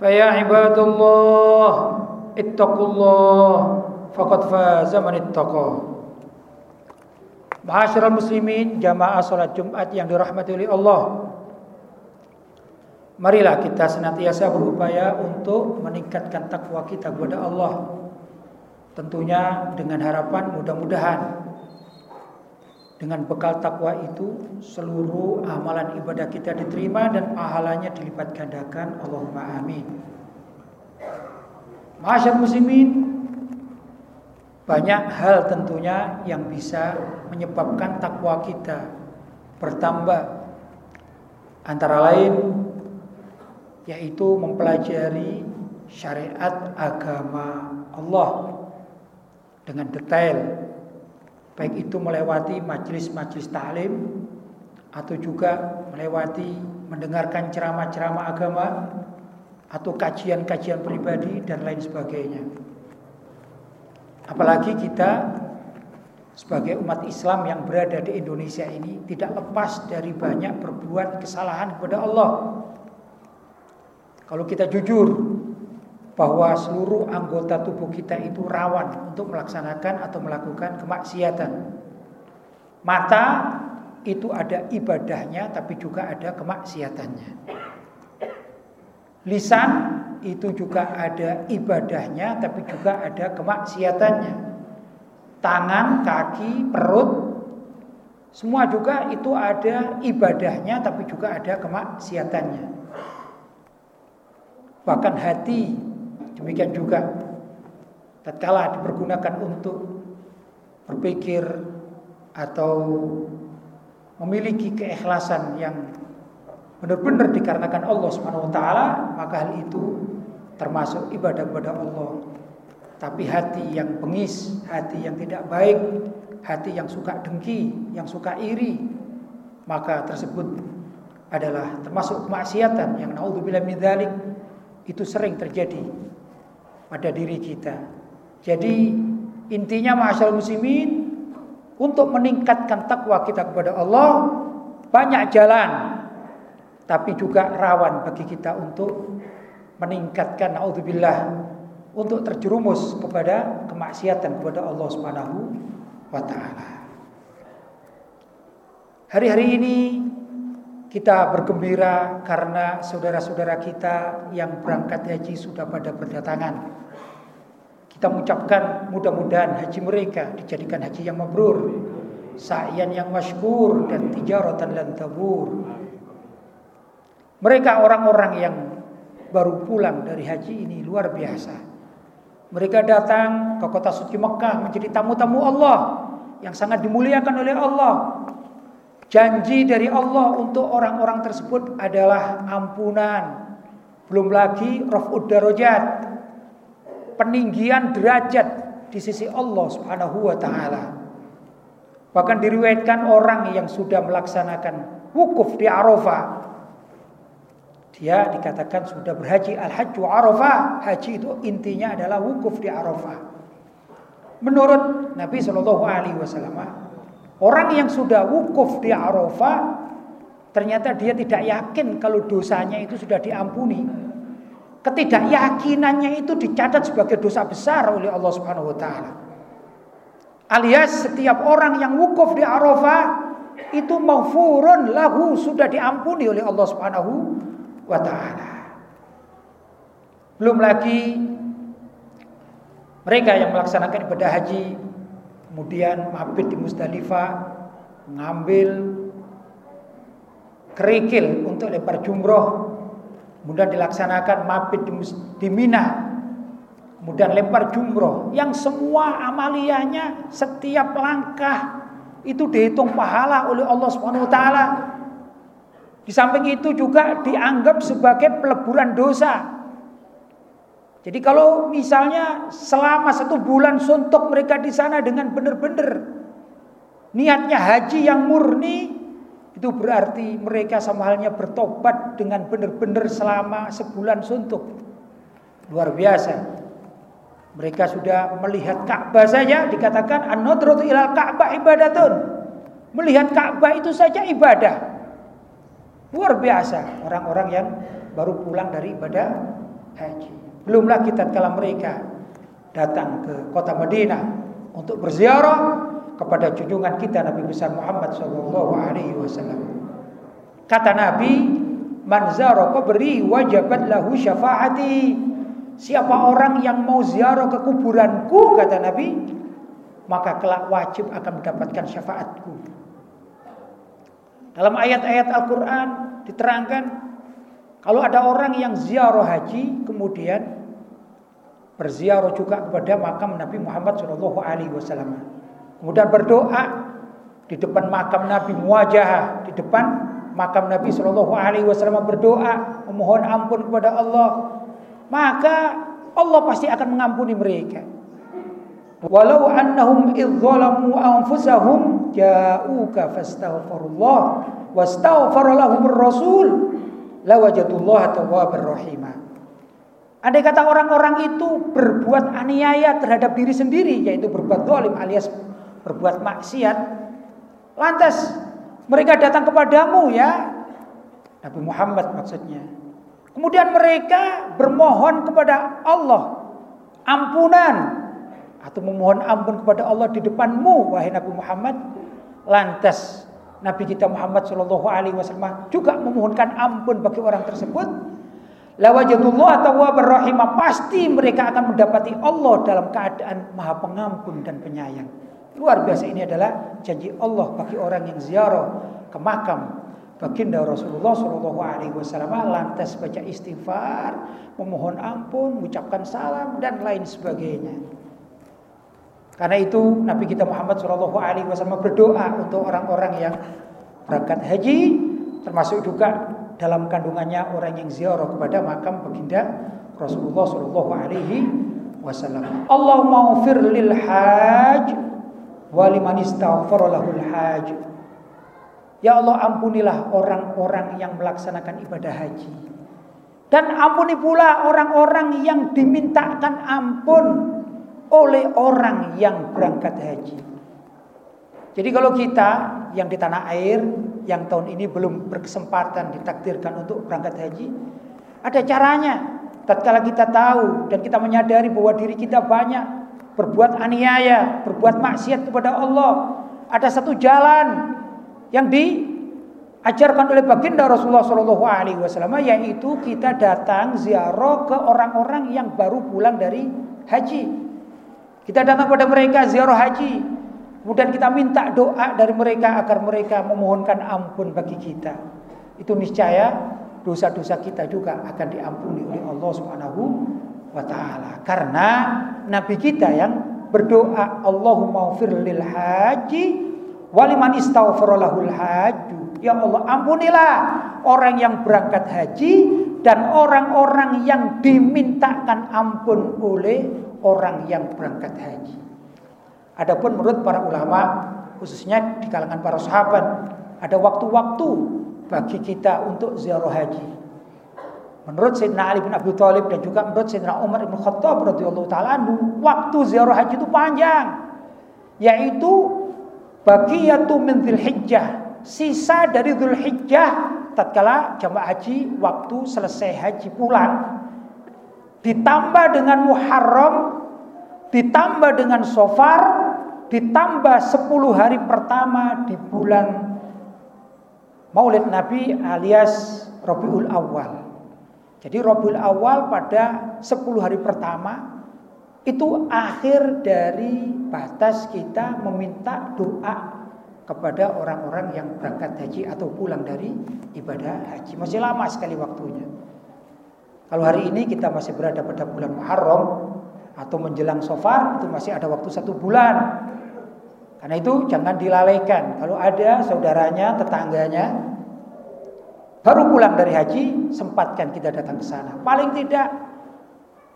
فيا عباد الله اتقوا الله فقد فاز من اتقى Ma'asyiral muslimin jamaah salat Jumat yang dirahmati oleh Allah Marilah kita senantiasa berupaya untuk meningkatkan takwa kita kepada Allah Tentunya dengan harapan mudah-mudahan dengan bekal takwa itu seluruh amalan ibadah kita diterima dan pahalanya dilipat gandakan. Allahumma amin. Masyarakat muslimin banyak hal tentunya yang bisa menyebabkan takwa kita bertambah antara lain yaitu mempelajari syariat agama Allah dengan detail baik itu melewati majelis-majelis taklim atau juga melewati mendengarkan ceramah-ceramah agama atau kajian-kajian pribadi dan lain sebagainya. Apalagi kita sebagai umat Islam yang berada di Indonesia ini tidak lepas dari banyak berbuat kesalahan kepada Allah. Kalau kita jujur, bahwa seluruh anggota tubuh kita itu rawan untuk melaksanakan atau melakukan kemaksiatan. Mata itu ada ibadahnya tapi juga ada kemaksiatannya. Lisan itu juga ada ibadahnya tapi juga ada kemaksiatannya. Tangan, kaki, perut semua juga itu ada ibadahnya tapi juga ada kemaksiatannya. Bahkan hati Demikian juga tatkala dipergunakan untuk berpikir atau memiliki keikhlasan yang benar-benar dikarenakan Allah Subhanahu wa taala, maka hal itu termasuk ibadah kepada Allah. Tapi hati yang bengis, hati yang tidak baik, hati yang suka dengki, yang suka iri, maka tersebut adalah termasuk kemaksiatan yang naudzubillah min dzalik itu sering terjadi pada diri kita. Jadi intinya masyarakat muslimin untuk meningkatkan takwa kita kepada Allah banyak jalan tapi juga rawan bagi kita untuk meningkatkan naudzubillah untuk terjerumus kepada kemaksiatan kepada Allah Subhanahu wa taala. Hari-hari ini kita bergembira karena saudara-saudara kita yang berangkat haji sudah pada berdatangan. Kita mengucapkan mudah-mudahan haji mereka dijadikan haji yang mabrur, sa'yan yang masykur dan tijaratan lan tabur. Mereka orang-orang yang baru pulang dari haji ini luar biasa. Mereka datang ke kota suci Mekah menjadi tamu-tamu Allah yang sangat dimuliakan oleh Allah Janji dari Allah untuk orang-orang tersebut adalah ampunan. Belum lagi raf'ud darajat. Peninggian derajat di sisi Allah Subhanahu wa taala. Bahkan diriwayatkan orang yang sudah melaksanakan wukuf di Arafah. Dia dikatakan sudah berhaji al-hajju Arafah. Haji itu intinya adalah wukuf di Arafah. Menurut Nabi Shallallahu alaihi wasallam Orang yang sudah wukuf di Arafah ternyata dia tidak yakin kalau dosanya itu sudah diampuni. Ketidakyakinannya itu dicatat sebagai dosa besar oleh Allah Subhanahu wa taala. Alias setiap orang yang wukuf di Arafah itu maghfurun lahu sudah diampuni oleh Allah Subhanahu wa taala. Belum lagi mereka yang melaksanakan ibadah haji kemudian mabit di Musdalifah mengambil kerikil untuk lempar jumroh kemudian dilaksanakan mabit di, di Mina kemudian lempar jumroh yang semua amaliyahnya setiap langkah itu dihitung pahala oleh Allah taala. Di samping itu juga dianggap sebagai peleburan dosa. Jadi kalau misalnya selama satu bulan suntuk mereka di sana dengan benar-benar niatnya haji yang murni, itu berarti mereka sama halnya bertobat dengan benar-benar selama sebulan suntuk. Luar biasa. Mereka sudah melihat Ka'bah saja dikatakan an-nadratu ilal Ka'bah ibadatun. Melihat Ka'bah itu saja ibadah. Luar biasa orang-orang yang baru pulang dari ibadah haji. Belum lagi tatkala mereka datang ke kota Madinah untuk berziarah kepada junjungan kita Nabi besar Muhammad sallallahu alaihi wasallam. Kata Nabi, "Man zara qabri wajabat lahu syafaati." Siapa orang yang mau ziarah ke kuburanku kata Nabi, maka kelak wajib akan mendapatkan syafaatku. Dalam ayat-ayat Al-Qur'an diterangkan kalau ada orang yang ziarah haji kemudian berziarah juga kepada makam Nabi Muhammad SAW alaihi wasallam. Kemudian berdoa di depan makam Nabi muwajah, di depan makam Nabi SAW alaihi wasallam berdoa memohon ampun kepada Allah maka Allah pasti akan mengampuni mereka. Walau annahum idzalamu anfusahum ja'uka fastaghfirullah wastaghfara lahumur rasul lawajadullaha tawwabar rahima. Andai kata orang-orang itu berbuat aniaya terhadap diri sendiri yaitu berbuat zalim alias berbuat maksiat lantas mereka datang kepadamu ya Nabi Muhammad maksudnya Kemudian mereka bermohon kepada Allah ampunan atau memohon ampun kepada Allah di depanmu wahai Nabi Muhammad. Lantas Nabi kita Muhammad Shallallahu Alaihi Wasallam juga memohonkan ampun bagi orang tersebut. Lawajatullah tawwabur rahimah pasti mereka akan mendapati Allah dalam keadaan maha pengampun dan penyayang. Luar biasa ini adalah janji Allah bagi orang yang ziarah ke makam Baginda Rasulullah Shallallahu Alaihi Wasallam lantas baca istighfar, memohon ampun, mengucapkan salam dan lain sebagainya. Karena itu Nabi kita Muhammad Shallallahu Alaihi Wasallam berdoa untuk orang-orang yang berangkat haji, termasuk juga dalam kandungannya orang yang ziarah kepada makam baginda Rasulullah Shallallahu Alaihi Wasallam. Allah maufir lil haj haj. Ya Allah ampunilah orang-orang yang melaksanakan ibadah haji. Dan ampuni pula orang-orang yang dimintakan ampun oleh orang yang berangkat haji. Jadi kalau kita yang di tanah air yang tahun ini belum berkesempatan ditakdirkan untuk berangkat haji, ada caranya. Tatkala kita tahu dan kita menyadari bahwa diri kita banyak berbuat aniaya, berbuat maksiat kepada Allah, ada satu jalan yang diajarkan oleh baginda Rasulullah Shallallahu Alaihi Wasallam yaitu kita datang ziarah ke orang-orang yang baru pulang dari haji. Kita datang pada mereka ziarah haji, kemudian kita minta doa dari mereka agar mereka memohonkan ampun bagi kita. Itu niscaya dosa-dosa kita juga akan diampuni oleh Allah Subhanahu wa taala. Karena nabi kita yang berdoa Allahumma fir lil haji Waliman istaghfaralahul haju. Ya Allah, ampunilah orang yang berangkat haji dan orang-orang yang dimintakan ampun oleh orang yang berangkat haji. Adapun menurut para ulama, khususnya di kalangan para sahabat, ada waktu-waktu bagi kita untuk ziarah haji. Menurut Sayyidina Ali bin Abi Thalib dan juga menurut Sayyidina Umar bin Khattab radhiyallahu taala waktu ziarah haji itu panjang. Yaitu Baqiyatu min Dzulhijjah, sisa dari Dzulhijjah tatkala jamaah haji waktu selesai haji pulang ditambah dengan Muharram ditambah dengan Sofar ditambah 10 hari pertama di bulan Maulid Nabi alias Rabiul Awal. Jadi Robul Awal pada 10 hari pertama itu akhir dari batas kita meminta doa kepada orang-orang yang berangkat haji atau pulang dari ibadah haji. Masih lama sekali waktunya. Kalau hari ini kita masih berada pada bulan Muharram atau menjelang Sofar itu masih ada waktu satu bulan. Karena itu jangan dilalaikan. Kalau ada saudaranya, tetangganya baru pulang dari haji, sempatkan kita datang ke sana. Paling tidak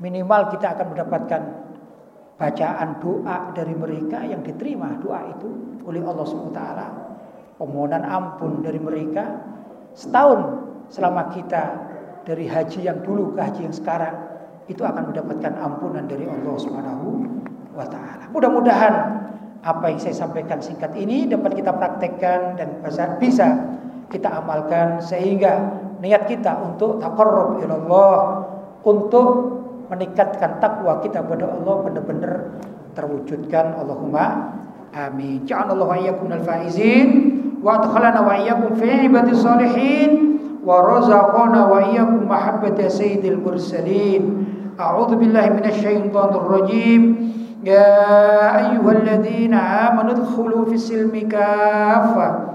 minimal kita akan mendapatkan bacaan doa dari mereka yang diterima doa itu oleh Allah SWT permohonan ampun dari mereka setahun selama kita dari haji yang dulu ke haji yang sekarang itu akan mendapatkan ampunan dari Allah Subhanahu wa taala. Mudah-mudahan apa yang saya sampaikan singkat ini dapat kita praktekkan dan bisa kita amalkan sehingga niat kita untuk taqarrub Allah untuk meningkatkan takwa kita kepada Allah benar-benar terwujudkan. Allahumma amin. Ja'alallahu wa iyyakum al-faizin wa adkhalana wa iyyakum fi ibadis salihin wa razaqana wa iyyakum mahabbata sayyidil mursalin. A'udzu billahi minasy syaithanir rajim. Ya ayyuhalladzina amanu adkhulu fis silmi kaffah